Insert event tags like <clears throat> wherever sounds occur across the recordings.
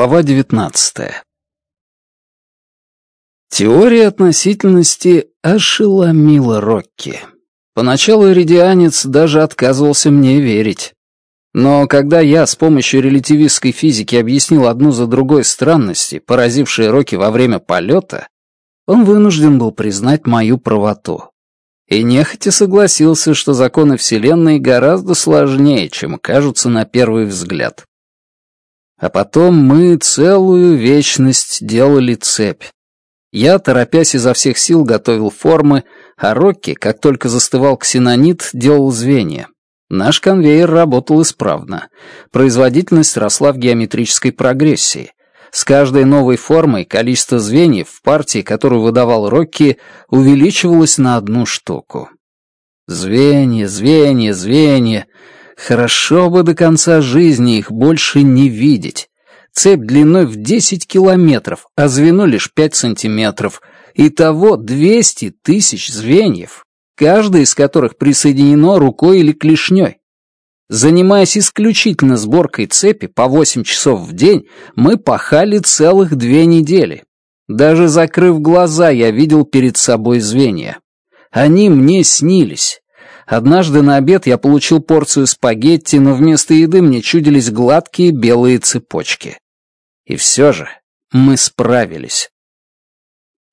Глава 19. Теория относительности ошеломила Рокки. Поначалу иридианец даже отказывался мне верить. Но когда я с помощью релятивистской физики объяснил одну за другой странности, поразившие Рокки во время полета, он вынужден был признать мою правоту. И нехотя согласился, что законы Вселенной гораздо сложнее, чем кажутся на первый взгляд. А потом мы целую вечность делали цепь. Я, торопясь изо всех сил, готовил формы, а Рокки, как только застывал ксенонит, делал звенья. Наш конвейер работал исправно. Производительность росла в геометрической прогрессии. С каждой новой формой количество звеньев в партии, которую выдавал Рокки, увеличивалось на одну штуку. Звенья, звенья, звенья. Хорошо бы до конца жизни их больше не видеть. Цепь длиной в 10 километров, а звено лишь 5 сантиметров. Итого 200 тысяч звеньев, каждое из которых присоединено рукой или клешней. Занимаясь исключительно сборкой цепи по 8 часов в день, мы пахали целых две недели. Даже закрыв глаза, я видел перед собой звенья. Они мне снились. Однажды на обед я получил порцию спагетти, но вместо еды мне чудились гладкие белые цепочки. И все же мы справились.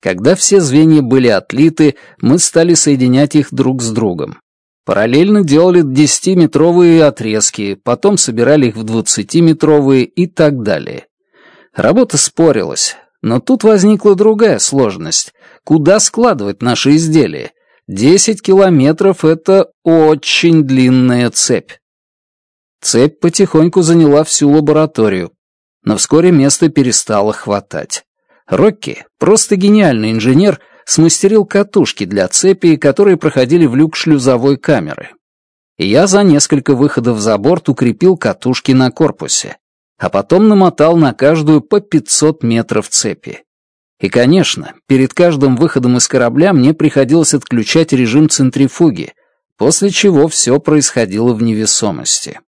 Когда все звенья были отлиты, мы стали соединять их друг с другом. Параллельно делали 10-метровые отрезки, потом собирали их в 20-метровые и так далее. Работа спорилась, но тут возникла другая сложность. Куда складывать наши изделия? 10 километров — это очень длинная цепь. Цепь потихоньку заняла всю лабораторию, но вскоре места перестало хватать. Рокки, просто гениальный инженер, смастерил катушки для цепи, которые проходили в люк шлюзовой камеры. Я за несколько выходов за борт укрепил катушки на корпусе, а потом намотал на каждую по 500 метров цепи. И, конечно, перед каждым выходом из корабля мне приходилось отключать режим центрифуги, после чего все происходило в невесомости.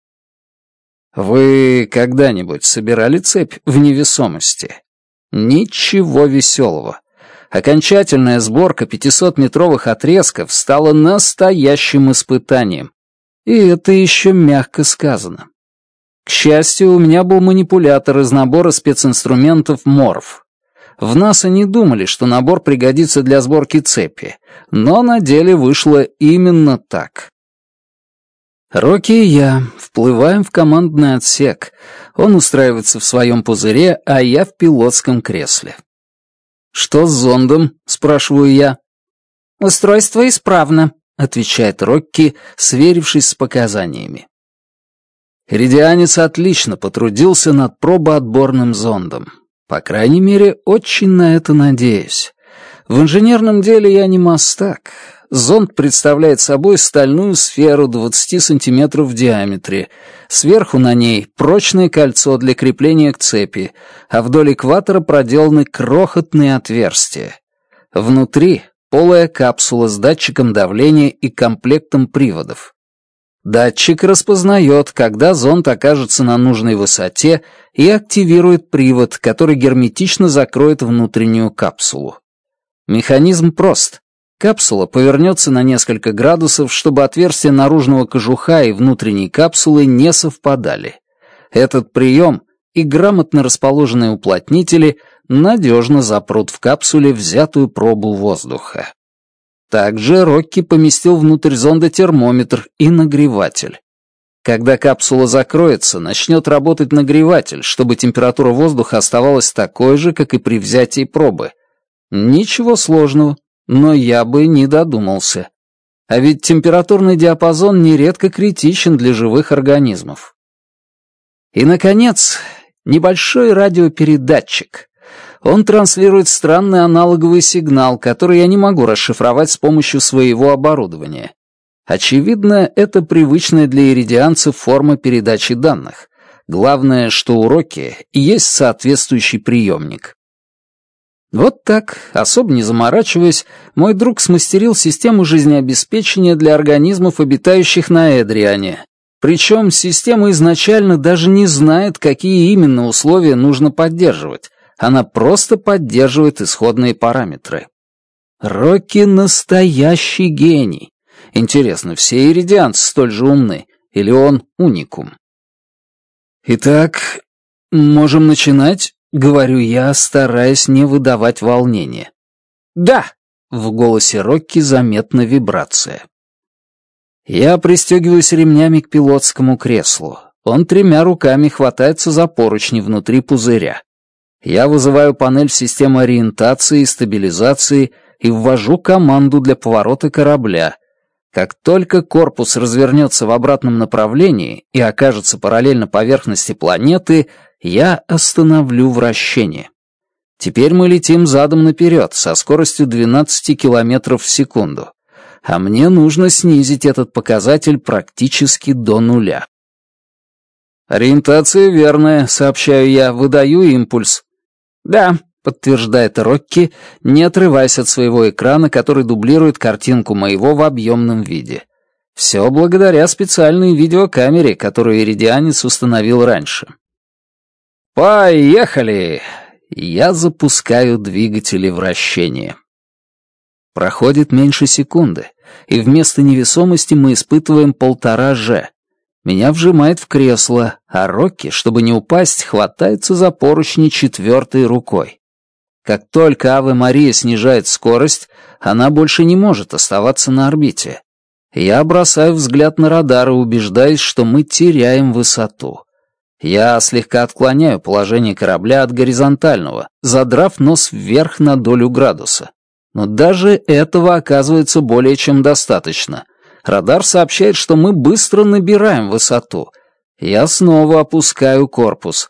Вы когда-нибудь собирали цепь в невесомости? Ничего веселого. Окончательная сборка 500-метровых отрезков стала настоящим испытанием. И это еще мягко сказано. К счастью, у меня был манипулятор из набора специнструментов «Морф», в нас и не думали, что набор пригодится для сборки цепи, но на деле вышло именно так. Рокки и я вплываем в командный отсек. Он устраивается в своем пузыре, а я в пилотском кресле. «Что с зондом?» — спрашиваю я. «Устройство исправно», — отвечает Рокки, сверившись с показаниями. Редианец отлично потрудился над пробоотборным зондом. По крайней мере, очень на это надеюсь. В инженерном деле я не мастак. Зонд представляет собой стальную сферу 20 сантиметров в диаметре. Сверху на ней прочное кольцо для крепления к цепи, а вдоль экватора проделаны крохотные отверстия. Внутри полая капсула с датчиком давления и комплектом приводов. Датчик распознает, когда зонд окажется на нужной высоте и активирует привод, который герметично закроет внутреннюю капсулу. Механизм прост. Капсула повернется на несколько градусов, чтобы отверстия наружного кожуха и внутренней капсулы не совпадали. Этот прием и грамотно расположенные уплотнители надежно запрут в капсуле взятую пробу воздуха. Также Рокки поместил внутрь зонда термометр и нагреватель. Когда капсула закроется, начнет работать нагреватель, чтобы температура воздуха оставалась такой же, как и при взятии пробы. Ничего сложного, но я бы не додумался. А ведь температурный диапазон нередко критичен для живых организмов. И, наконец, небольшой радиопередатчик — он транслирует странный аналоговый сигнал, который я не могу расшифровать с помощью своего оборудования. Очевидно, это привычная для иридианцев форма передачи данных. Главное, что уроки есть соответствующий приемник. Вот так, особо не заморачиваясь, мой друг смастерил систему жизнеобеспечения для организмов, обитающих на Эдриане. Причем система изначально даже не знает, какие именно условия нужно поддерживать она просто поддерживает исходные параметры. Рокки — настоящий гений. Интересно, все иридианцы столь же умны, или он уникум? Итак, можем начинать, говорю я, стараясь не выдавать волнения. Да, в голосе Рокки заметна вибрация. Я пристегиваюсь ремнями к пилотскому креслу. Он тремя руками хватается за поручни внутри пузыря. Я вызываю панель системы ориентации и стабилизации и ввожу команду для поворота корабля. Как только корпус развернется в обратном направлении и окажется параллельно поверхности планеты, я остановлю вращение. Теперь мы летим задом наперед со скоростью 12 км в секунду, а мне нужно снизить этот показатель практически до нуля. «Ориентация верная», — сообщаю я, — «выдаю импульс». «Да», — подтверждает Рокки, не отрываясь от своего экрана, который дублирует картинку моего в объемном виде. Все благодаря специальной видеокамере, которую Иридианец установил раньше. «Поехали!» Я запускаю двигатели вращения. Проходит меньше секунды, и вместо невесомости мы испытываем полтора же, меня вжимает в кресло, а Рокки, чтобы не упасть, хватается за поручни четвертой рукой. Как только Аве Мария снижает скорость, она больше не может оставаться на орбите. Я бросаю взгляд на радар и убеждаюсь, что мы теряем высоту. Я слегка отклоняю положение корабля от горизонтального, задрав нос вверх на долю градуса. Но даже этого оказывается более чем достаточно, Радар сообщает, что мы быстро набираем высоту. Я снова опускаю корпус.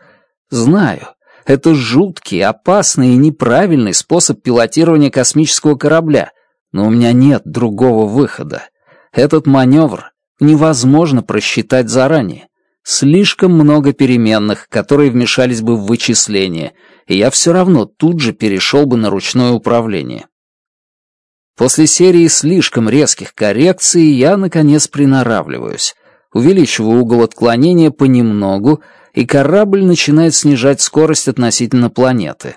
Знаю, это жуткий, опасный и неправильный способ пилотирования космического корабля, но у меня нет другого выхода. Этот маневр невозможно просчитать заранее. Слишком много переменных, которые вмешались бы в вычисления, и я все равно тут же перешел бы на ручное управление. После серии слишком резких коррекций я, наконец, приноравливаюсь, увеличиваю угол отклонения понемногу, и корабль начинает снижать скорость относительно планеты.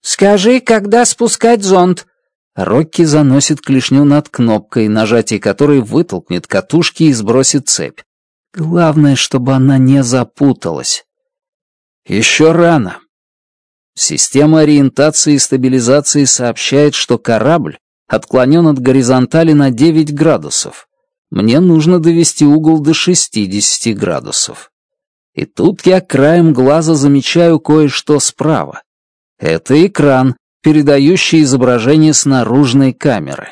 «Скажи, когда спускать зонд?» Рокки заносит клешню над кнопкой, нажатие которой вытолкнет катушки и сбросит цепь. Главное, чтобы она не запуталась. «Еще рано», Система ориентации и стабилизации сообщает, что корабль отклонен от горизонтали на 9 градусов. Мне нужно довести угол до 60 градусов. И тут я краем глаза замечаю кое-что справа. Это экран, передающий изображение с наружной камеры.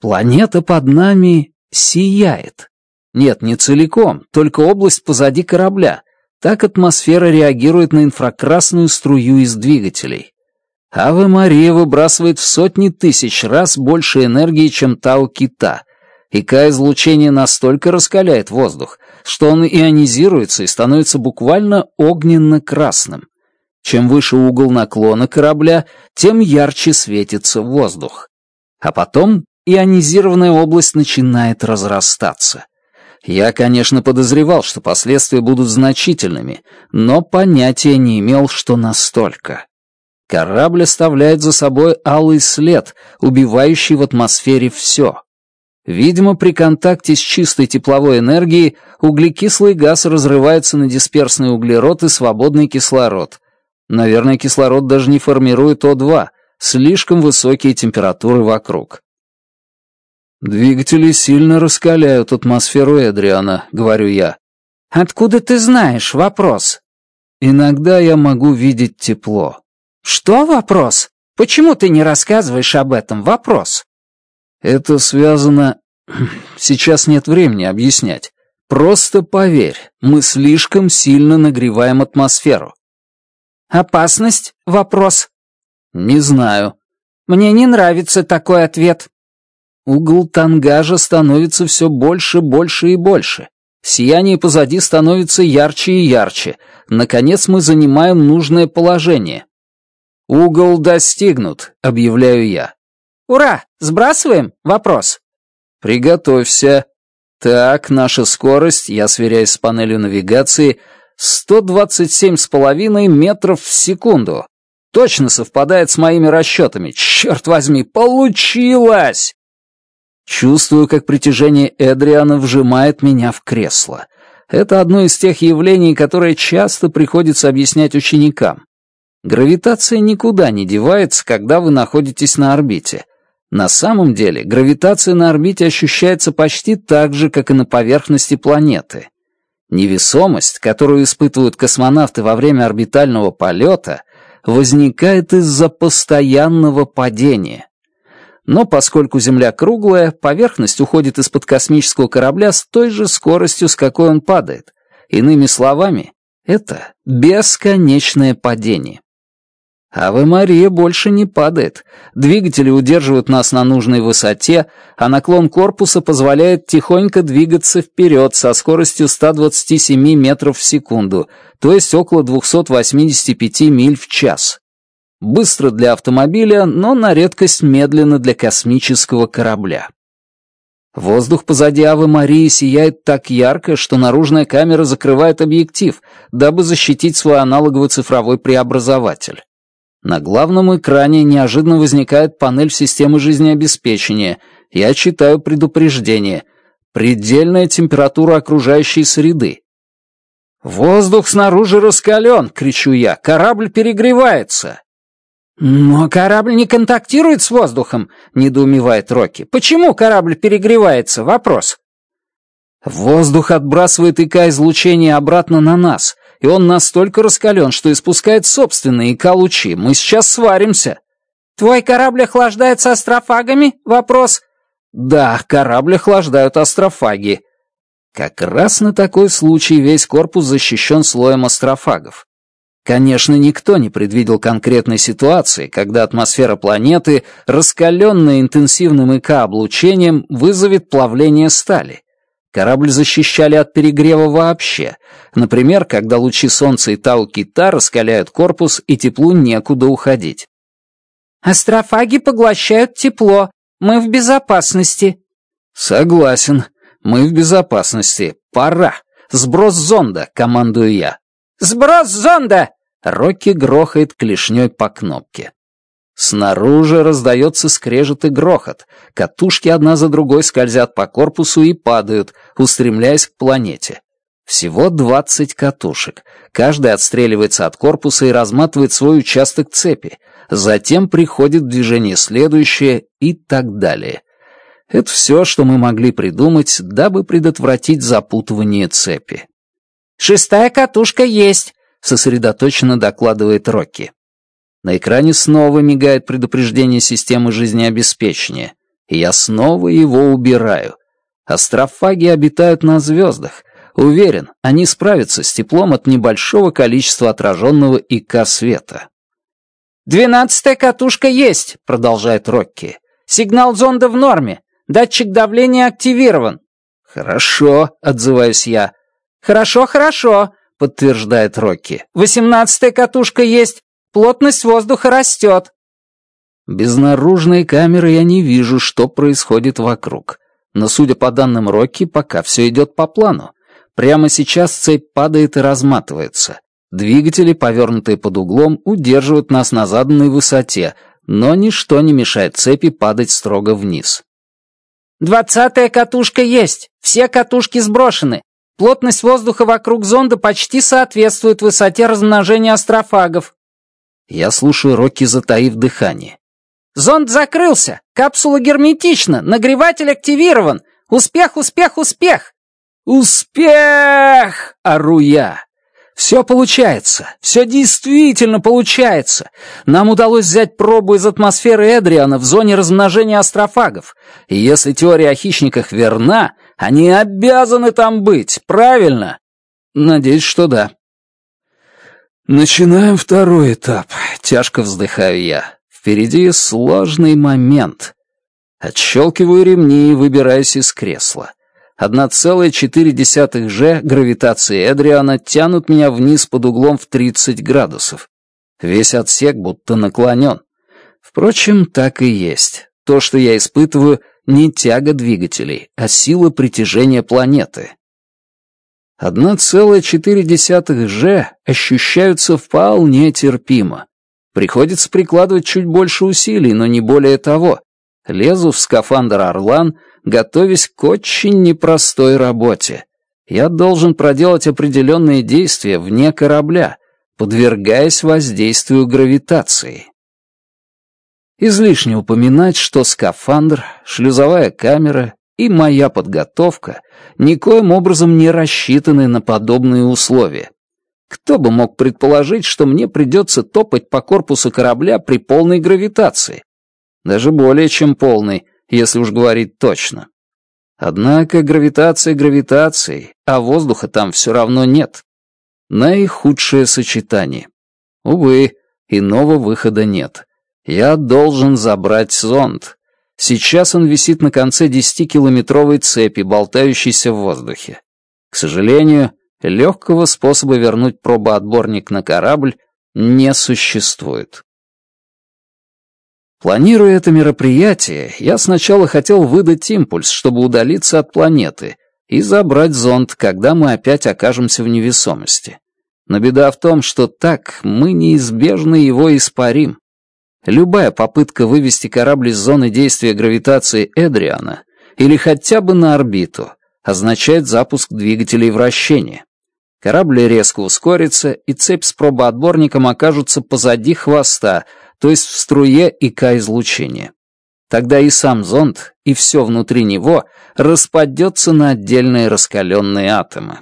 Планета под нами сияет. Нет, не целиком, только область позади корабля, так атмосфера реагирует на инфракрасную струю из двигателей. Ава Мария выбрасывает в сотни тысяч раз больше энергии, чем Тау Кита, и К-излучение настолько раскаляет воздух, что он ионизируется и становится буквально огненно-красным. Чем выше угол наклона корабля, тем ярче светится воздух. А потом ионизированная область начинает разрастаться — я, конечно, подозревал, что последствия будут значительными, но понятия не имел, что настолько. Корабль оставляет за собой алый след, убивающий в атмосфере все. Видимо, при контакте с чистой тепловой энергией углекислый газ разрывается на дисперсный углерод и свободный кислород. Наверное, кислород даже не формирует О2, слишком высокие температуры вокруг. «Двигатели сильно раскаляют атмосферу Эдриана», — говорю я. «Откуда ты знаешь?» — вопрос. «Иногда я могу видеть тепло». «Что вопрос? Почему ты не рассказываешь об этом? Вопрос». «Это связано...» <clears throat> «Сейчас нет времени объяснять. Просто поверь, мы слишком сильно нагреваем атмосферу». «Опасность?» — вопрос. «Не знаю». «Мне не нравится такой ответ», Угол тангажа становится все больше, больше и больше. Сияние позади становится ярче и ярче. Наконец мы занимаем нужное положение. «Угол достигнут», — объявляю я. «Ура! Сбрасываем? Вопрос». «Приготовься». Так, наша скорость, я сверяюсь с панелью навигации, 127,5 метров в секунду. Точно совпадает с моими расчетами. Черт возьми, получилось! Чувствую, как притяжение Эдриана вжимает меня в кресло. Это одно из тех явлений, которое часто приходится объяснять ученикам. Гравитация никуда не девается, когда вы находитесь на орбите. На самом деле, гравитация на орбите ощущается почти так же, как и на поверхности планеты. Невесомость, которую испытывают космонавты во время орбитального полета, возникает из-за постоянного падения. Но поскольку Земля круглая, поверхность уходит из-под космического корабля с той же скоростью, с какой он падает. Иными словами, это бесконечное падение. А в Мария больше не падает. Двигатели удерживают нас на нужной высоте, а наклон корпуса позволяет тихонько двигаться вперед со скоростью 127 метров в секунду, то есть около 285 миль в час. Быстро для автомобиля, но на редкость медленно для космического корабля. Воздух позади Авы Марии сияет так ярко, что наружная камера закрывает объектив, дабы защитить свой аналоговый цифровой преобразователь. На главном экране неожиданно возникает панель системы жизнеобеспечения. Я читаю предупреждение. Предельная температура окружающей среды. «Воздух снаружи раскален!» — кричу я. «Корабль перегревается!» «Но корабль не контактирует с воздухом», — недоумевает Рокки. «Почему корабль перегревается? Вопрос». «Воздух отбрасывает ИК-излучение обратно на нас, и он настолько раскален, что испускает собственные ИК-лучи. Мы сейчас сваримся». «Твой корабль охлаждается астрофагами?» — вопрос. «Да, корабль охлаждают астрофаги». Как раз на такой случай весь корпус защищен слоем астрофагов. Конечно, никто не предвидел конкретной ситуации, когда атмосфера планеты, раскаленная интенсивным ИК-облучением, вызовет плавление стали. Корабль защищали от перегрева вообще, например, когда лучи Солнца и Тау-Кита раскаляют корпус и теплу некуда уходить. «Астрофаги поглощают тепло. Мы в безопасности». «Согласен. Мы в безопасности. Пора. Сброс зонда», — командую я. «Сброс зонда!» Рокки грохает клешней по кнопке. Снаружи раздается скрежет и грохот. Катушки одна за другой скользят по корпусу и падают, устремляясь к планете. Всего 20 катушек. Каждая отстреливается от корпуса и разматывает свой участок цепи. Затем приходит в движение следующее и так далее. Это все, что мы могли придумать, дабы предотвратить запутывание цепи. «Шестая катушка есть!» сосредоточенно докладывает Рокки. На экране снова мигает предупреждение системы жизнеобеспечения, и я снова его убираю. Астрофаги обитают на звездах. Уверен, они справятся с теплом от небольшого количества отраженного ИК света. «Двенадцатая катушка есть», — продолжает Рокки. «Сигнал зонда в норме. Датчик давления активирован». «Хорошо», — отзываюсь я. «Хорошо, хорошо», подтверждает Рокки. «Восемнадцатая катушка есть. Плотность воздуха растет». Без наружной камеры я не вижу, что происходит вокруг. Но, судя по данным Рокки, пока все идет по плану. Прямо сейчас цепь падает и разматывается. Двигатели, повернутые под углом, удерживают нас на заданной высоте, но ничто не мешает цепи падать строго вниз. «Двадцатая катушка есть! Все катушки сброшены! Плотность воздуха вокруг зонда почти соответствует высоте размножения астрофагов. Я слушаю Рокки, затаив дыхание. Зонд закрылся, капсула герметична, нагреватель активирован. Успех, успех, успех! Успех! Ору я. Все получается, все действительно получается. Нам удалось взять пробу из атмосферы Эдриана в зоне размножения астрофагов. И если теория о хищниках верна, они обязаны там быть, правильно? Надеюсь, что да. Начинаем второй этап. Тяжко вздыхаю я. Впереди сложный момент. Отщелкиваю ремни и выбираюсь из кресла. 1,4 же гравитации Эдриана тянут меня вниз под углом в 30 градусов. Весь отсек будто наклонен. Впрочем, так и есть. То, что я испытываю, не тяга двигателей, а сила притяжения планеты. 1,4 G ощущаются вполне терпимо. Приходится прикладывать чуть больше усилий, но не более того. Лезу в скафандр «Орлан», готовясь к очень непростой работе. Я должен проделать определенные действия вне корабля, подвергаясь воздействию гравитации. Излишне упоминать, что скафандр, шлюзовая камера и моя подготовка никоим образом не рассчитаны на подобные условия. Кто бы мог предположить, что мне придется топать по корпусу корабля при полной гравитации? Даже более чем полной, если уж говорить точно. Однако гравитация гравитацией, а воздуха там все равно нет. Наихудшее сочетание. Увы, иного выхода нет. Я должен забрать зонт. Сейчас он висит на конце десятикилометровой цепи, болтающейся в воздухе. К сожалению, легкого способа вернуть пробоотборник на корабль не существует. Планируя это мероприятие, я сначала хотел выдать импульс, чтобы удалиться от планеты, и забрать зонд, когда мы опять окажемся в невесомости. Но беда в том, что так мы неизбежно его испарим. Любая попытка вывести корабль из зоны действия гравитации Эдриана или хотя бы на орбиту означает запуск двигателей вращения. Корабль резко ускорится, и цепь с пробоотборником окажется позади хвоста, то есть в струе ИК-излучения. Тогда и сам зонд, и все внутри него распадется на отдельные раскаленные атомы.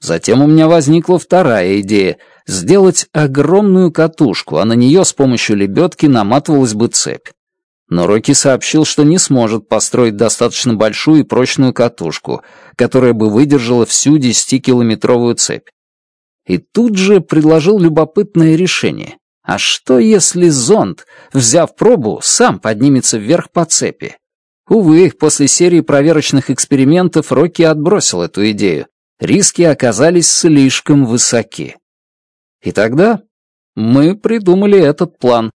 Затем у меня возникла вторая идея, сделать огромную катушку, а на нее с помощью лебедки наматывалась бы цепь. Но Рокки сообщил, что не сможет построить достаточно большую и прочную катушку, которая бы выдержала всю десятикилометровую цепь. И тут же предложил любопытное решение. А что если зонд, взяв пробу, сам поднимется вверх по цепи? Увы, после серии проверочных экспериментов Рокки отбросил эту идею. Риски оказались слишком высоки. И тогда мы придумали этот план.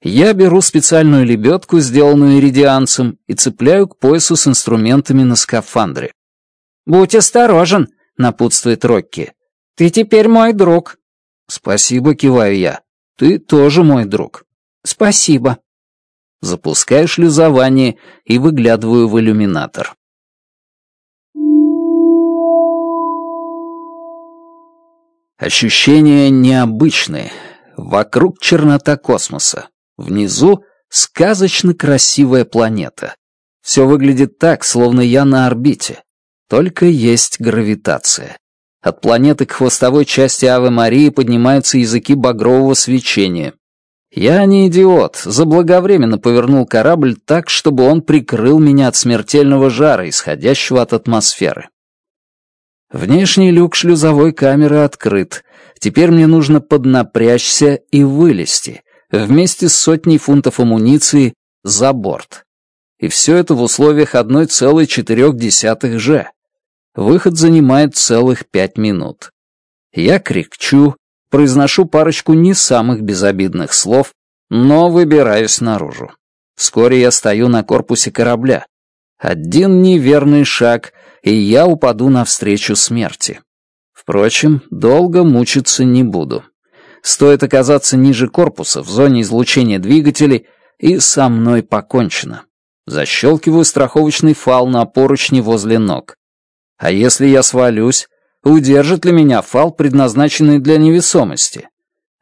Я беру специальную лебедку, сделанную иридианцем, и цепляю к поясу с инструментами на скафандре. «Будь осторожен», — напутствует Рокки. «Ты теперь мой друг». «Спасибо», — киваю я. «Ты тоже мой друг». «Спасибо». Запускаю шлюзование и выглядываю в иллюминатор. Ощущения необычные. Вокруг чернота космоса. Внизу сказочно красивая планета. Все выглядит так, словно я на орбите. Только есть гравитация. От планеты к хвостовой части Авы Марии поднимаются языки багрового свечения. Я не идиот, заблаговременно повернул корабль так, чтобы он прикрыл меня от смертельного жара, исходящего от атмосферы. Внешний люк шлюзовой камеры открыт. Теперь мне нужно поднапрячься и вылезти, вместе с сотней фунтов амуниции, за борт. И все это в условиях 1,4 же. Выход занимает целых пять минут. Я крикчу, произношу парочку не самых безобидных слов, но выбираюсь наружу. Вскоре я стою на корпусе корабля. Один неверный шаг, и я упаду навстречу смерти. Впрочем, долго мучиться не буду. Стоит оказаться ниже корпуса, в зоне излучения двигателей, и со мной покончено. Защелкиваю страховочный фал на поручни возле ног. А если я свалюсь, удержит ли меня фал, предназначенный для невесомости?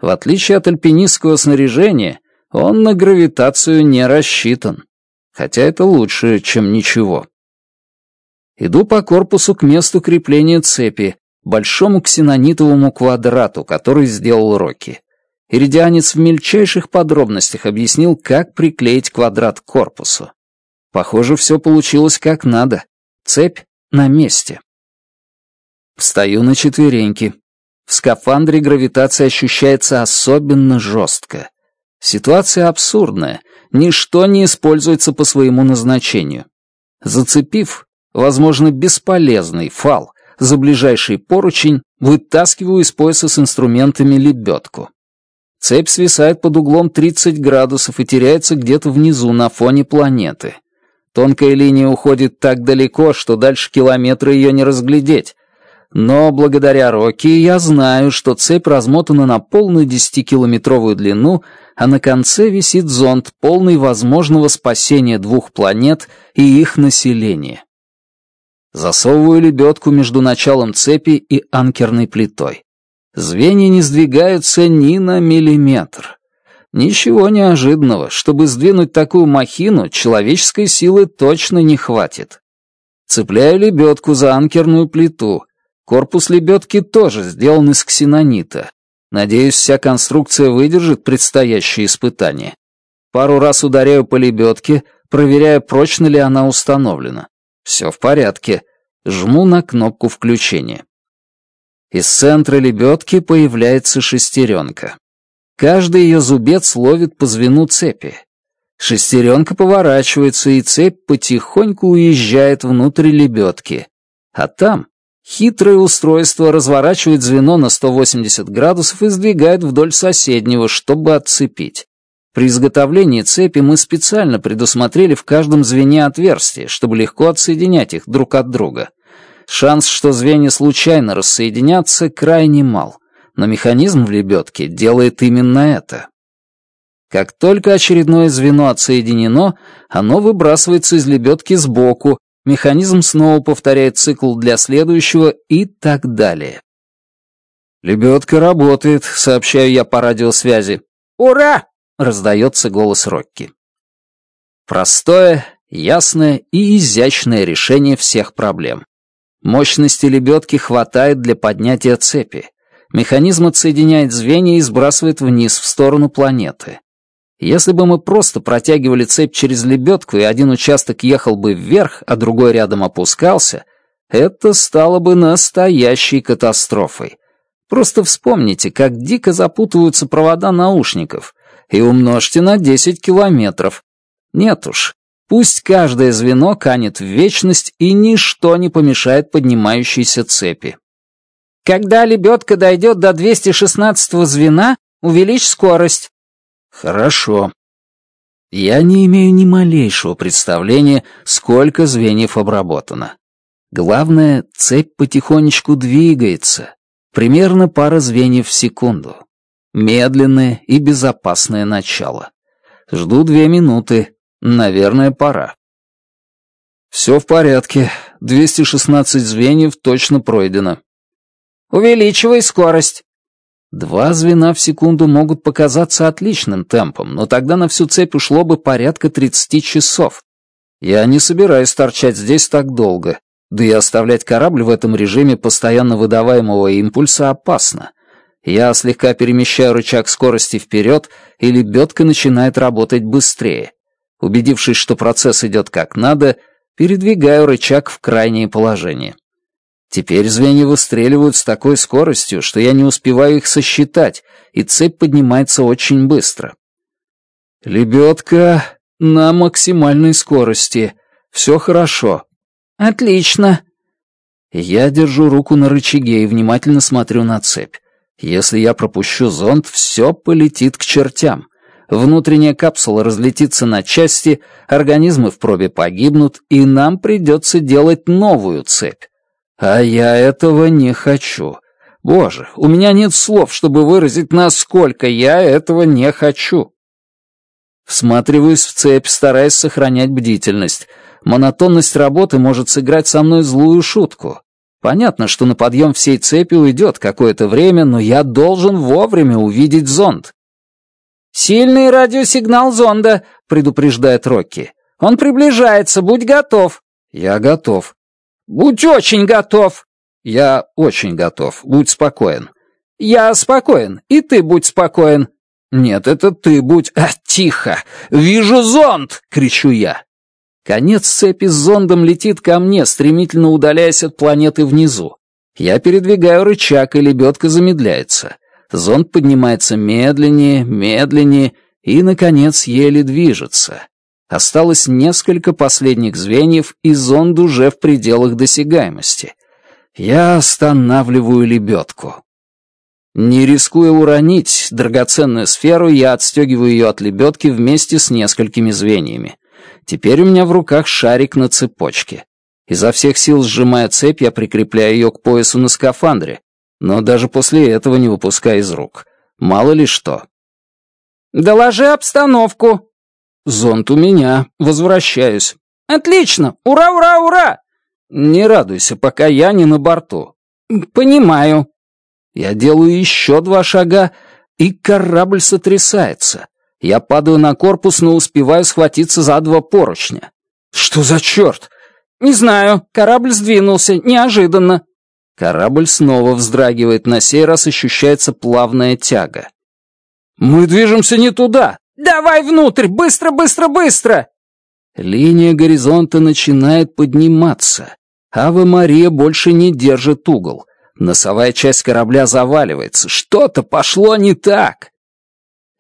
В отличие от альпинистского снаряжения, он на гравитацию не рассчитан. Хотя это лучше, чем ничего. Иду по корпусу к месту крепления цепи, большому ксенонитовому квадрату, который сделал Рокки. Иридианец в мельчайших подробностях объяснил, как приклеить квадрат к корпусу. Похоже, все получилось как надо. Цепь на месте. Встаю на четвереньки. В скафандре гравитация ощущается особенно жестко. Ситуация абсурдная. Ничто не используется по своему назначению. Зацепив, возможно, бесполезный фал за ближайший поручень вытаскиваю из пояса с инструментами лебедку. Цепь свисает под углом 30 градусов и теряется где-то внизу на фоне планеты. Тонкая линия уходит так далеко, что дальше километра ее не разглядеть. Но благодаря Рокки я знаю, что цепь размотана на полную 10-километровую длину, а на конце висит зонд, полный возможного спасения двух планет и их населения. Засовываю лебедку между началом цепи и анкерной плитой. Звенья не сдвигаются ни на миллиметр. Ничего неожиданного, чтобы сдвинуть такую махину, человеческой силы точно не хватит. Цепляю лебедку за анкерную плиту. Корпус лебедки тоже сделан из ксенонита. Надеюсь, вся конструкция выдержит предстоящие испытания. Пару раз ударяю по лебедке, проверяя, прочно ли она установлена. Все в порядке жму на кнопку включения. Из центра лебедки появляется шестеренка. Каждый ее зубец ловит по звену цепи. Шестеренка поворачивается, и цепь потихоньку уезжает внутрь лебедки. А там хитрое устройство разворачивает звено на 180 градусов и сдвигает вдоль соседнего, чтобы отцепить. При изготовлении цепи мы специально предусмотрели в каждом звене отверстие, чтобы легко отсоединять их друг от друга. Шанс, что звенья случайно рассоединятся, крайне мал, но механизм в лебедке делает именно это. Как только очередное звено отсоединено, оно выбрасывается из лебедки сбоку, механизм снова повторяет цикл для следующего и так далее. «Лебедка работает», — сообщаю я по радиосвязи. «Ура!» — раздается голос Рокки. Простое, ясное и изящное решение всех проблем. Мощности лебедки хватает для поднятия цепи. Механизм отсоединяет звенья и сбрасывает вниз, в сторону планеты. Если бы мы просто протягивали цепь через лебедку, и один участок ехал бы вверх, а другой рядом опускался, это стало бы настоящей катастрофой. Просто вспомните, как дико запутываются провода наушников, и умножьте на 10 километров. Нет уж, Пусть каждое звено канет в вечность, и ничто не помешает поднимающейся цепи. Когда лебедка дойдет до 216 звена, увеличь скорость. Хорошо. Я не имею ни малейшего представления, сколько звеньев обработано. Главное, цепь потихонечку двигается. Примерно пара звеньев в секунду. Медленное и безопасное начало. Жду две минуты, Наверное, пора. Все в порядке. 216 звеньев точно пройдено. Увеличивай скорость. Два звена в секунду могут показаться отличным темпом, но тогда на всю цепь ушло бы порядка 30 часов. Я не собираюсь торчать здесь так долго, да и оставлять корабль в этом режиме постоянно выдаваемого импульса опасно. Я слегка перемещаю рычаг скорости вперед, и лебедка начинает работать быстрее. Убедившись, что процесс идет как надо, передвигаю рычаг в крайнее положение. Теперь звенья выстреливают с такой скоростью, что я не успеваю их сосчитать, и цепь поднимается очень быстро. «Лебедка на максимальной скорости. Все хорошо». «Отлично». Я держу руку на рычаге и внимательно смотрю на цепь. Если я пропущу зонт, все полетит к чертям внутренняя капсула разлетится на части, организмы в пробе погибнут, и нам придется делать новую цепь. А я этого не хочу. Боже, у меня нет слов, чтобы выразить, насколько я этого не хочу. Всматриваюсь в цепь, стараясь сохранять бдительность. Монотонность работы может сыграть со мной злую шутку. Понятно, что на подъем всей цепи уйдет какое-то время, но я должен вовремя увидеть зонд. Сильный радиосигнал зонда», — предупреждает Рокки. «Он приближается, будь готов». «Я готов». «Будь очень готов». «Я очень готов, будь спокоен». «Я спокоен, и ты будь спокоен». «Нет, это ты будь...» а, «Тихо! Вижу зонд!» — кричу я. Конец цепи с зондом летит ко мне, стремительно удаляясь от планеты внизу. Я передвигаю рычаг, и лебедка замедляется. Зонд поднимается медленнее, медленнее и, наконец, еле движется. Осталось несколько последних звеньев, и зонд уже в пределах досягаемости. Я останавливаю лебедку. Не рискуя уронить драгоценную сферу, я отстегиваю ее от лебедки вместе с несколькими звеньями. Теперь у меня в руках шарик на цепочке. Изо всех сил сжимая цепь, я прикрепляю ее к поясу на скафандре, но даже после этого не выпускай из рук. Мало ли что. «Доложи обстановку!» «Зонт у меня. Возвращаюсь». «Отлично! Ура, ура, ура!» «Не радуйся, пока я не на борту». «Понимаю». Я делаю еще два шага, и корабль сотрясается. Я падаю на корпус, но успеваю схватиться за два поручня. «Что за черт?» «Не знаю. Корабль сдвинулся. Неожиданно». Корабль снова вздрагивает, на сей раз ощущается плавная тяга. «Мы движемся не туда! Давай внутрь! Быстро, быстро, быстро!» Линия горизонта начинает подниматься. Ава Мария больше не держит угол. Носовая часть корабля заваливается. Что-то пошло не так.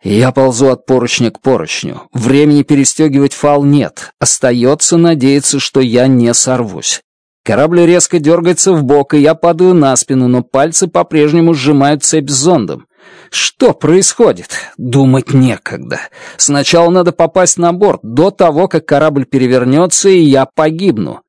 Я ползу от поручня к поручню. Времени перестегивать фал нет. Остается надеяться, что я не сорвусь. Корабль резко дергается в бок, и я падаю на спину, но пальцы по-прежнему сжимают цепь с зондом. Что происходит? Думать некогда. Сначала надо попасть на борт, до того, как корабль перевернется, и я погибну.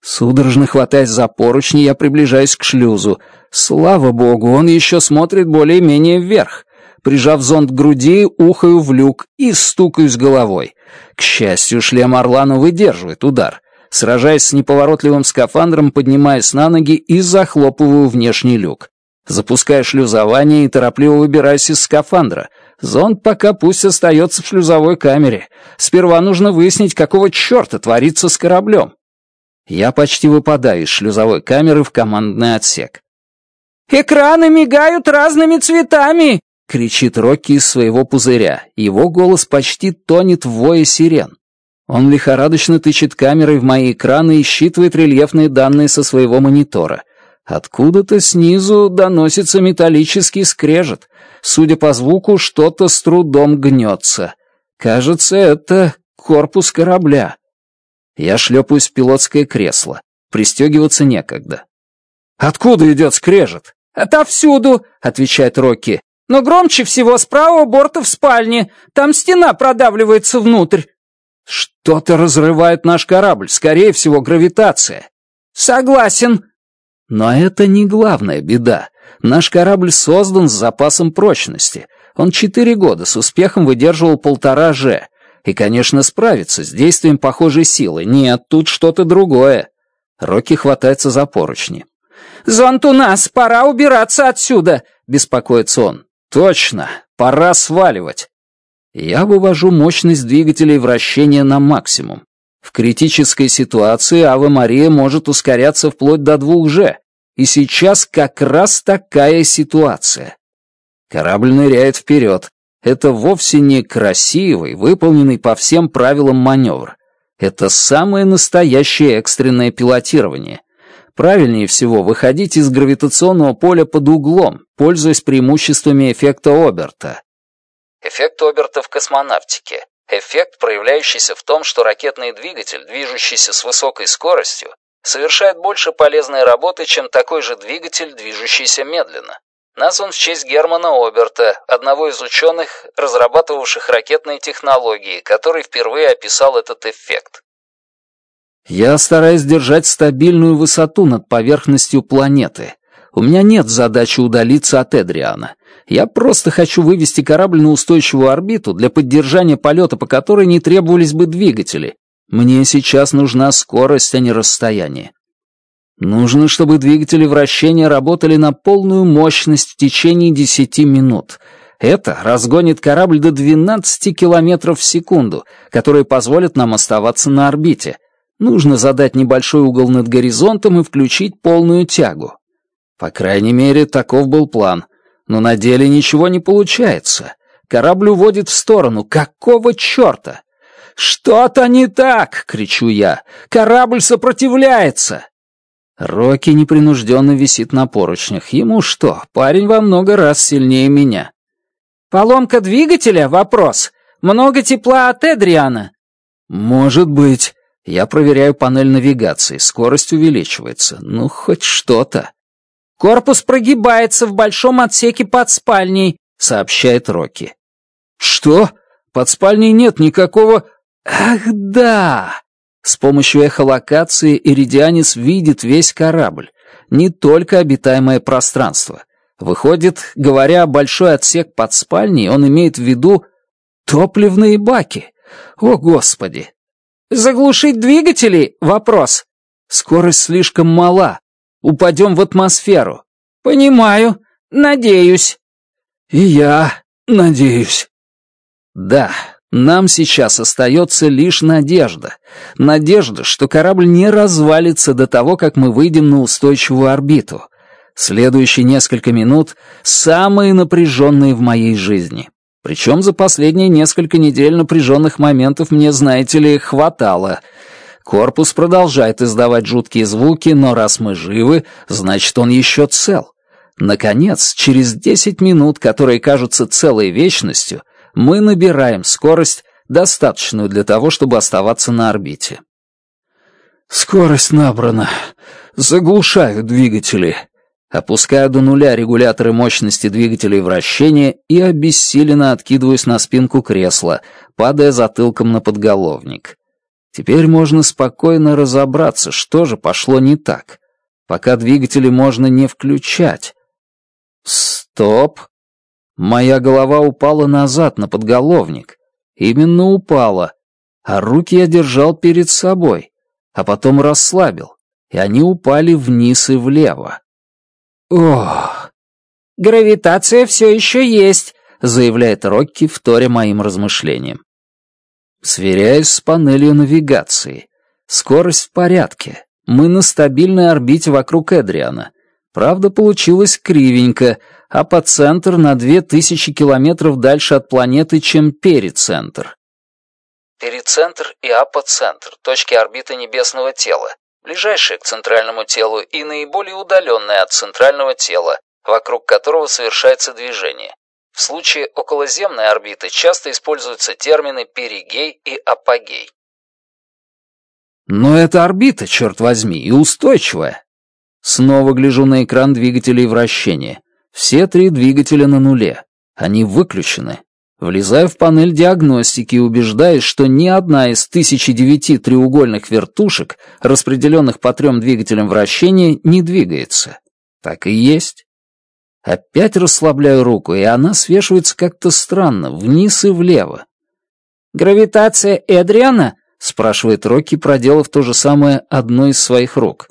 Судорожно хватаясь за поручни, я приближаюсь к шлюзу. Слава богу, он еще смотрит более-менее вверх. Прижав зонт к груди, ухаю в люк и стукаюсь головой. К счастью, шлем Орлана выдерживает удар сражаясь с неповоротливым скафандром, поднимаясь на ноги и захлопываю внешний люк. Запускаю шлюзование и торопливо выбираюсь из скафандра. Зонд пока пусть остается в шлюзовой камере. Сперва нужно выяснить, какого черта творится с кораблем. Я почти выпадаю из шлюзовой камеры в командный отсек. «Экраны мигают разными цветами!» — кричит Рокки из своего пузыря. Его голос почти тонет в вое сирен. Он лихорадочно тычет камерой в мои экраны и считывает рельефные данные со своего монитора. Откуда-то снизу доносится металлический скрежет. Судя по звуку, что-то с трудом гнется. Кажется, это корпус корабля. Я шлепаюсь в пилотское кресло. Пристегиваться некогда. «Откуда идет скрежет?» «Отовсюду», — отвечает Рокки. «Но громче всего с правого борта в спальне. Там стена продавливается внутрь». Что-то разрывает наш корабль, скорее всего, гравитация. Согласен. Но это не главная беда. Наш корабль создан с запасом прочности. Он четыре года с успехом выдерживал полтора же. И, конечно, справится с действием похожей силы. Нет, тут что-то другое. Рокки хватается за поручни. «Зонт у нас, пора убираться отсюда!» — беспокоится он. «Точно, пора сваливать я вывожу мощность двигателей вращения на максимум. В критической ситуации Ава Мария может ускоряться вплоть до 2G, и сейчас как раз такая ситуация. Корабль ныряет вперед. Это вовсе не красивый, выполненный по всем правилам маневр. Это самое настоящее экстренное пилотирование. Правильнее всего выходить из гравитационного поля под углом, пользуясь преимуществами эффекта Оберта. Эффект Оберта в космонавтике Эффект, проявляющийся в том, что ракетный двигатель, движущийся с высокой скоростью, совершает больше полезной работы, чем такой же двигатель, движущийся медленно. Назван в честь Германа Оберта, одного из ученых, разрабатывавших ракетные технологии, который впервые описал этот эффект. Я стараюсь держать стабильную высоту над поверхностью планеты, у меня нет задачи удалиться от Эдриана. Я просто хочу вывести корабль на устойчивую орбиту, для поддержания полета, по которой не требовались бы двигатели. Мне сейчас нужна скорость, а не расстояние. Нужно, чтобы двигатели вращения работали на полную мощность в течение 10 минут. Это разгонит корабль до 12 километров в секунду, которые позволят нам оставаться на орбите. Нужно задать небольшой угол над горизонтом и включить полную тягу. По крайней мере, таков был план. Но на деле ничего не получается. Корабль уводит в сторону. Какого черта? «Что-то не так!» — кричу я. «Корабль сопротивляется!» Рокки непринужденно висит на поручнях. Ему что, парень во много раз сильнее меня. «Поломка двигателя? Вопрос. Много тепла от Эдриана?» «Может быть». Я проверяю панель навигации. Скорость увеличивается. Ну, хоть что-то. «Корпус прогибается в большом отсеке под спальней», — сообщает Рокки. «Что? Под спальней нет никакого...» «Ах, да!» С помощью эхолокации Иридианис видит весь корабль, не только обитаемое пространство. Выходит, говоря «большой отсек под спальней», он имеет в виду топливные баки. О, Господи! «Заглушить двигатели?» — вопрос. Скорость слишком мала, упадем в атмосферу. Понимаю, надеюсь». «И я надеюсь». «Да, нам сейчас остается лишь надежда. Надежда, что корабль не развалится до того, как мы выйдем на устойчивую орбиту. Следующие несколько минут — самые напряженные в моей жизни. Причем за последние несколько недель напряженных моментов мне, знаете ли, хватало. Корпус продолжает издавать жуткие звуки, но раз мы живы, значит, он еще цел. Наконец, через 10 минут, которые кажутся целой вечностью, мы набираем скорость, достаточную для того, чтобы оставаться на орбите. Скорость набрана. Заглушаю двигатели. Опускаю до нуля регуляторы мощности двигателей вращения и обессиленно откидываюсь на спинку кресла, падая затылком на подголовник. Теперь можно спокойно разобраться, что же пошло не так. Пока двигатели можно не включать. Стоп! Моя голова упала назад на подголовник. Именно упала. А руки я держал перед собой, а потом расслабил, и они упали вниз и влево. Ох! «Гравитация все еще есть», — заявляет Рокки, в торе моим размышлениям. Сверяюсь с панелью навигации. Скорость в порядке. Мы на стабильной орбите вокруг Эдриана. Правда, получилось кривенько, а по центр на 2000 километров дальше от планеты, чем перицентр. Перицентр и апоцентр – точки орбиты небесного тела, ближайшие к центральному телу и наиболее удаленные от центрального тела, вокруг которого совершается движение. В случае околоземной орбиты часто используются термины перигей и апогей. Но это орбита, черт возьми, и устойчивая. Снова гляжу на экран двигателей вращения. Все три двигателя на нуле. Они выключены. Влезаю в панель диагностики и убеждаюсь, что ни одна из 1009 треугольных вертушек, распределенных по трем двигателям вращения, не двигается. Так и есть. Опять расслабляю руку, и она свешивается как-то странно, вниз и влево. «Гравитация Эдриана?» — спрашивает Рокки, проделав то же самое одной из своих рук.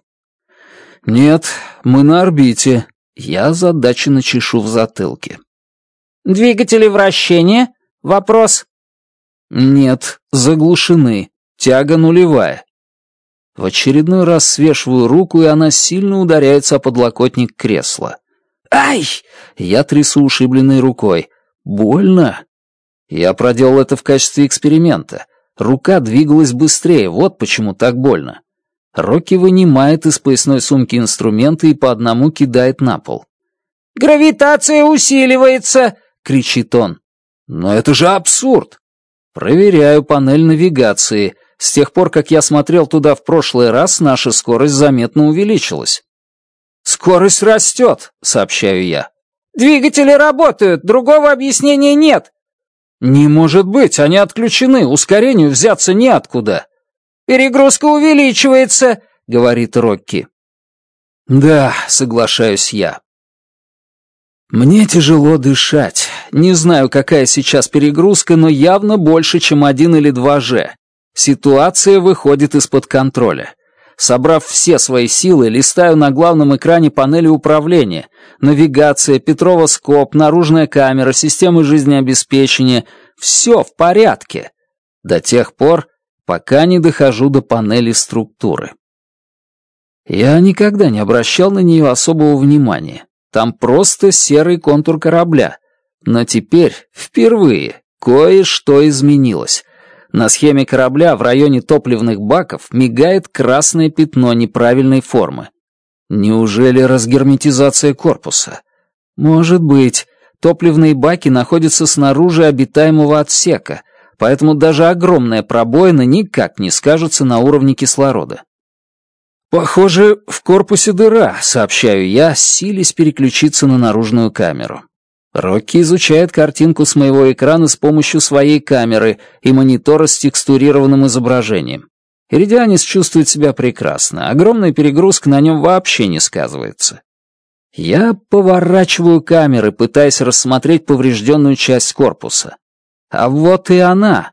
«Нет, мы на орбите». Я задачи чешу в затылке. «Двигатели вращения?» «Вопрос?» «Нет, заглушены. Тяга нулевая». В очередной раз свешиваю руку, и она сильно ударяется о подлокотник кресла. «Ай!» Я трясу ушибленной рукой. «Больно?» Я проделал это в качестве эксперимента. Рука двигалась быстрее, вот почему так больно. Рокки вынимает из поясной сумки инструменты и по одному кидает на пол. «Гравитация усиливается!» — кричит он. «Но это же абсурд!» Проверяю панель навигации. С тех пор, как я смотрел туда в прошлый раз, наша скорость заметно увеличилась. Скорость растет, сообщаю я. Двигатели работают, другого объяснения нет. Не может быть, они отключены, ускорению взяться неоткуда. Перегрузка увеличивается, говорит Рокки. Да, соглашаюсь я. Мне тяжело дышать. Не знаю, какая сейчас перегрузка, но явно больше, чем один или два же. Ситуация выходит из-под контроля собрав все свои силы, листаю на главном экране панели управления, навигация, петровоскоп, наружная камера, системы жизнеобеспечения. Все в порядке. До тех пор, пока не дохожу до панели структуры. Я никогда не обращал на нее особого внимания. Там просто серый контур корабля. Но теперь, впервые, кое-что изменилось. На схеме корабля в районе топливных баков мигает красное пятно неправильной формы. Неужели разгерметизация корпуса? Может быть. Топливные баки находятся снаружи обитаемого отсека, поэтому даже огромная пробоина никак не скажется на уровне кислорода. «Похоже, в корпусе дыра», — сообщаю я, сились переключиться на наружную камеру. Рокки изучает картинку с моего экрана с помощью своей камеры и монитора с текстурированным изображением. Иридианис чувствует себя прекрасно, огромная перегрузка на нем вообще не сказывается. Я поворачиваю камеры, пытаясь рассмотреть поврежденную часть корпуса. А вот и она.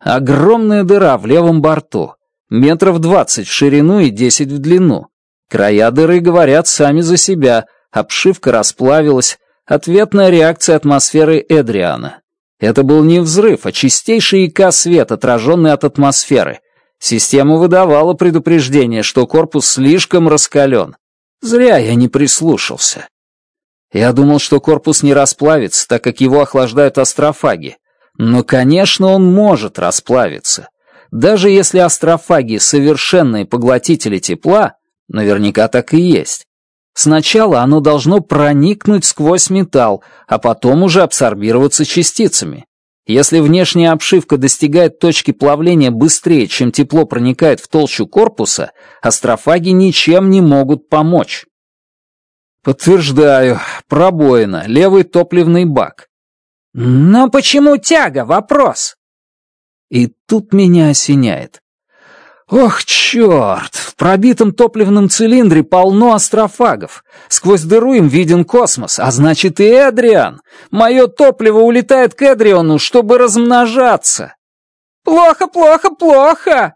Огромная дыра в левом борту, метров двадцать в ширину и десять в длину. Края дыры говорят сами за себя, обшивка расплавилась, Ответная реакция атмосферы Эдриана. Это был не взрыв, а чистейший ИК свет, отраженный от атмосферы. Система выдавала предупреждение, что корпус слишком раскален. Зря я не прислушался. Я думал, что корпус не расплавится, так как его охлаждают астрофаги. Но, конечно, он может расплавиться. Даже если астрофаги — совершенные поглотители тепла, наверняка так и есть, Сначала оно должно проникнуть сквозь металл, а потом уже абсорбироваться частицами. Если внешняя обшивка достигает точки плавления быстрее, чем тепло проникает в толщу корпуса, астрофаги ничем не могут помочь. Подтверждаю, пробоина, левый топливный бак. Но почему тяга? Вопрос. И тут меня осеняет. Ох, черт! В пробитом топливном цилиндре полно астрофагов. Сквозь дыру им виден космос, а значит и Эдриан. Мое топливо улетает к Эдриану, чтобы размножаться. Плохо, плохо, плохо!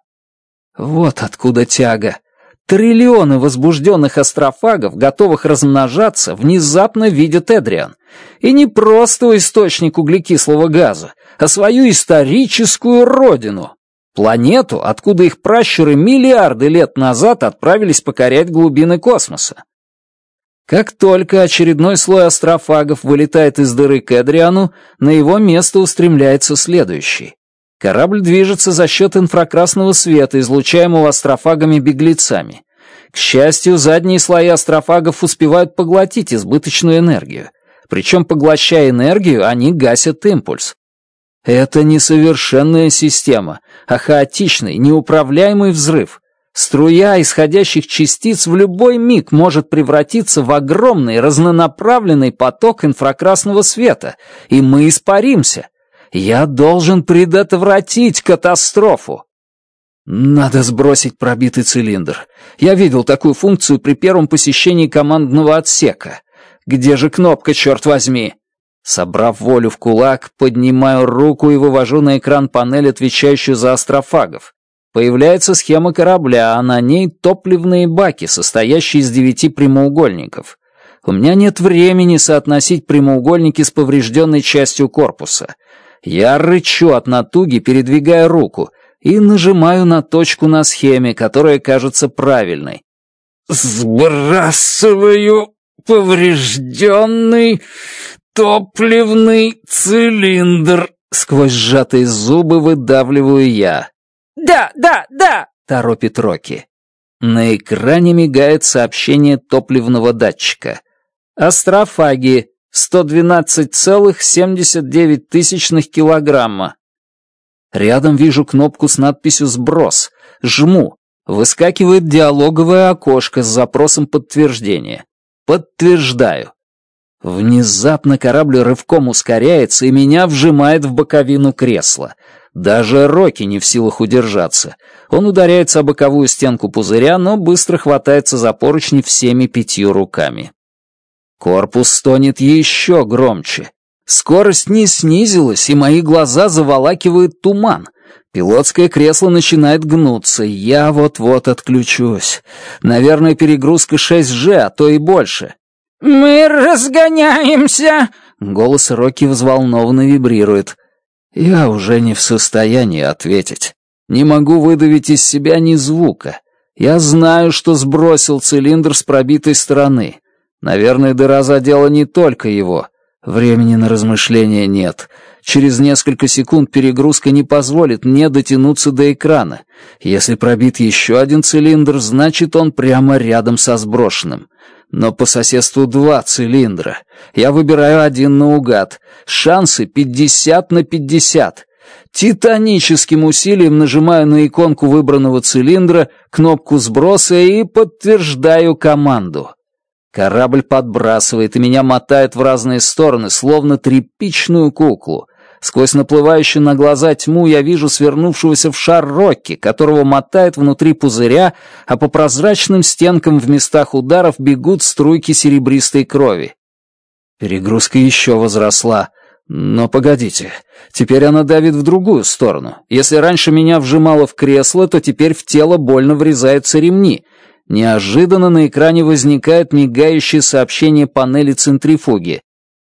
Вот откуда тяга. Триллионы возбужденных астрофагов, готовых размножаться, внезапно видят Эдриан. И не просто источник углекислого газа, а свою историческую родину. Планету, откуда их пращуры миллиарды лет назад отправились покорять глубины космоса. Как только очередной слой астрофагов вылетает из дыры к Эдриану, на его место устремляется следующий. Корабль движется за счет инфракрасного света, излучаемого астрофагами-беглецами. К счастью, задние слои астрофагов успевают поглотить избыточную энергию. Причем, поглощая энергию, они гасят импульс. Это несовершенная система, хаотичный, неуправляемый взрыв. Струя исходящих частиц в любой миг может превратиться в огромный разнонаправленный поток инфракрасного света, и мы испаримся. Я должен предотвратить катастрофу. Надо сбросить пробитый цилиндр. Я видел такую функцию при первом посещении командного отсека. Где же кнопка, черт возьми? Собрав волю в кулак, поднимаю руку и вывожу на экран панель, отвечающую за астрофагов. Появляется схема корабля, а на ней топливные баки, состоящие из девяти прямоугольников. У меня нет времени соотносить прямоугольники с поврежденной частью корпуса. Я рычу от натуги, передвигая руку, и нажимаю на точку на схеме, которая кажется правильной. «Сбрасываю поврежденный...» топливный цилиндр!» Сквозь сжатые зубы выдавливаю я. «Да, да, да!» — торопит Рокки. На экране мигает сообщение топливного датчика. «Астрофаги. 112,79 килограмма». Рядом вижу кнопку с надписью «Сброс». Жму. Выскакивает диалоговое окошко с запросом подтверждения. Подтверждаю. Внезапно корабль рывком ускоряется и меня вжимает в боковину кресла. Даже Рокки не в силах удержаться. Он ударяется о боковую стенку пузыря, но быстро хватается за поручни всеми пятью руками. Корпус стонет еще громче. Скорость не снизилась, и мои глаза заволакивает туман. Пилотское кресло начинает гнуться, я вот-вот отключусь. Наверное, перегрузка 6G, а то и больше. «Мы разгоняемся!» Голос Рокки взволнованно вибрирует. «Я уже не в состоянии ответить. Не могу выдавить из себя ни звука. Я знаю, что сбросил цилиндр с пробитой стороны. Наверное, дыра задела не только его. Времени на размышления нет. Через несколько секунд перегрузка не позволит мне дотянуться до экрана. Если пробит еще один цилиндр, значит, он прямо рядом со сброшенным но по соседству два цилиндра. Я выбираю один наугад. Шансы 50 на 50. Титаническим усилием нажимаю на иконку выбранного цилиндра, кнопку сброса и подтверждаю команду. Корабль подбрасывает и меня мотает в разные стороны, словно тряпичную куклу. Сквозь наплывающую на глаза тьму я вижу свернувшегося в шар Рокки, которого мотает внутри пузыря, а по прозрачным стенкам в местах ударов бегут струйки серебристой крови. Перегрузка еще возросла. Но погодите, теперь она давит в другую сторону. Если раньше меня вжимало в кресло, то теперь в тело больно врезаются ремни. Неожиданно на экране возникает мигающее сообщение панели центрифуги.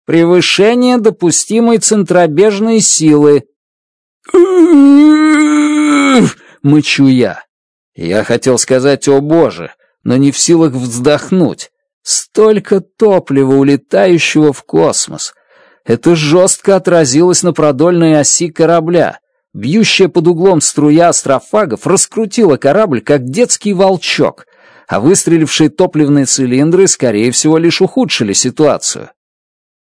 Превышение допустимой центробежной силы. Мычу я. Я хотел сказать «О боже», но не в силах вздохнуть. Столько топлива, улетающего в космос. Это жестко отразилось на продольной оси корабля. Бьющая под углом струя астрофагов раскрутила корабль, как детский волчок, а выстрелившие топливные цилиндры, скорее всего, лишь ухудшили ситуацию.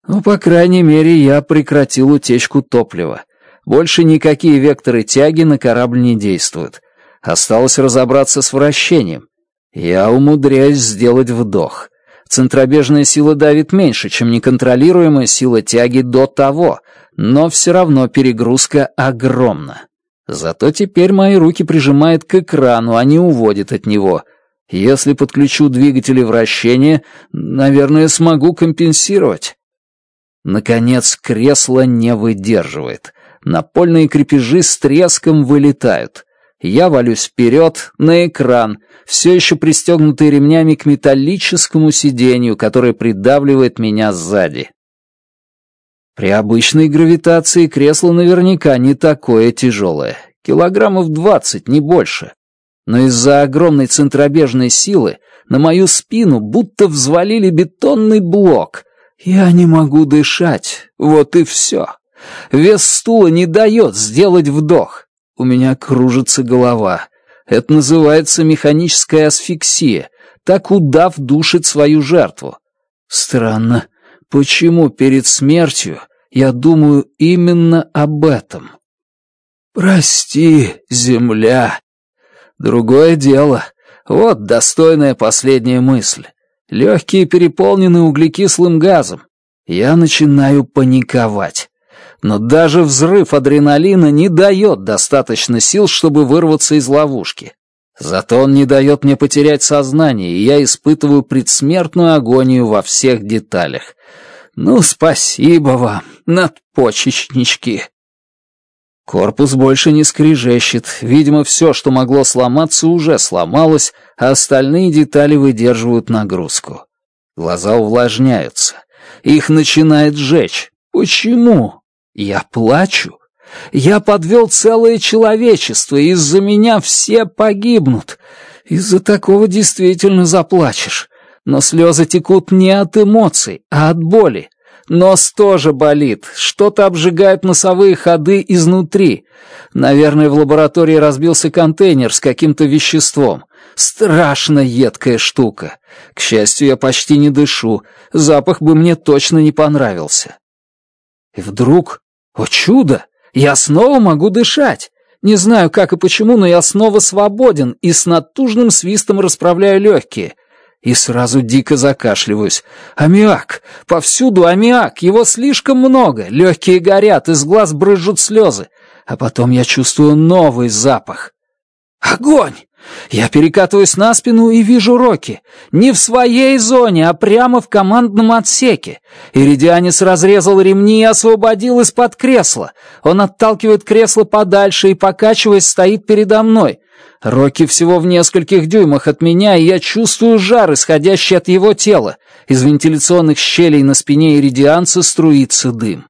Ну, по крайней мере, я прекратил утечку топлива. Больше никакие векторы тяги на корабль не действуют. Осталось разобраться с вращением. Я умудряюсь сделать вдох. Центробежная сила давит меньше, чем неконтролируемая сила тяги до того, но все равно перегрузка огромна. Зато теперь мои руки прижимают к экрану, а не уводят от него. Если подключу двигатели вращения, наверное, смогу компенсировать. Наконец кресло не выдерживает. Напольные крепежи с треском вылетают. Я валюсь вперед, на экран, все еще пристегнутый ремнями к металлическому сиденью, которое придавливает меня сзади. При обычной гравитации кресло наверняка не такое тяжелое. Килограммов двадцать, не больше. Но из-за огромной центробежной силы на мою спину будто взвалили бетонный блок, «Я не могу дышать, вот и все. Вес стула не дает сделать вдох. У меня кружится голова. Это называется механическая асфиксия. Так удав душит свою жертву. Странно, почему перед смертью я думаю именно об этом? Прости, земля. Другое дело. Вот достойная последняя мысль. Легкие переполнены углекислым газом. Я начинаю паниковать. Но даже взрыв адреналина не дает достаточно сил, чтобы вырваться из ловушки. Зато он не дает мне потерять сознание, и я испытываю предсмертную агонию во всех деталях. Ну, спасибо вам, надпочечнички. Корпус больше не скрижещет. Видимо, все, что могло сломаться, уже сломалось, а остальные детали выдерживают нагрузку. Глаза увлажняются. Их начинает жечь. Почему? Я плачу. Я подвел целое человечество, из-за меня все погибнут. Из-за такого действительно заплачешь. Но слезы текут не от эмоций, а от боли. Нос тоже болит, что-то обжигает носовые ходы изнутри. Наверное, в лаборатории разбился контейнер с каким-то веществом. Страшно едкая штука. К счастью, я почти не дышу, запах бы мне точно не понравился. И вдруг, о чудо, я снова могу дышать. Не знаю, как и почему, но я снова свободен и с натужным свистом расправляю легкие, и сразу дико закашливаюсь. Аммиак! Повсюду аммиак! Его слишком много! Легкие горят, из глаз брызжут слезы. А потом я чувствую новый запах. Огонь! Я перекатываюсь на спину и вижу Рокки. Не в своей зоне, а прямо в командном отсеке. Иридианец разрезал ремни и освободил из-под кресла. Он отталкивает кресло подальше и, покачиваясь, стоит передо мной. Рокки всего в нескольких дюймах от меня, и я чувствую жар, исходящий от его тела. Из вентиляционных щелей на спине иридианца струится дым.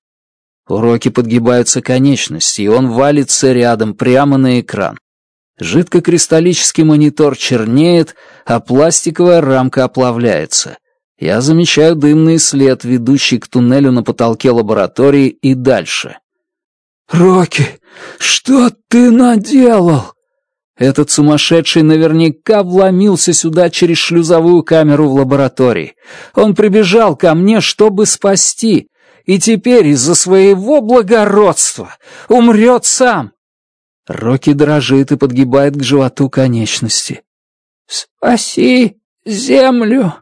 У Рокки подгибаются конечности, и он валится рядом, прямо на экран. Жидкокристаллический монитор чернеет, а пластиковая рамка оплавляется. Я замечаю дымный след, ведущий к туннелю на потолке лаборатории и дальше. «Рокки, что ты наделал?» Этот сумасшедший наверняка вломился сюда через шлюзовую камеру в лаборатории. Он прибежал ко мне, чтобы спасти, и теперь из-за своего благородства умрет сам. Рокки дрожит и подгибает к животу конечности. «Спаси землю!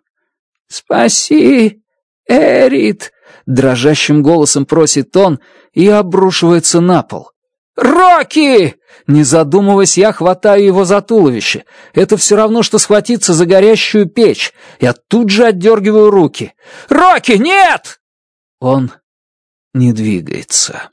Спаси, Эрит!» Дрожащим голосом просит он и обрушивается на пол. «Рокки!» Не задумываясь, я хватаю его за туловище. Это все равно, что схватиться за горящую печь. Я тут же отдергиваю руки. «Рокки, нет!» Он не двигается.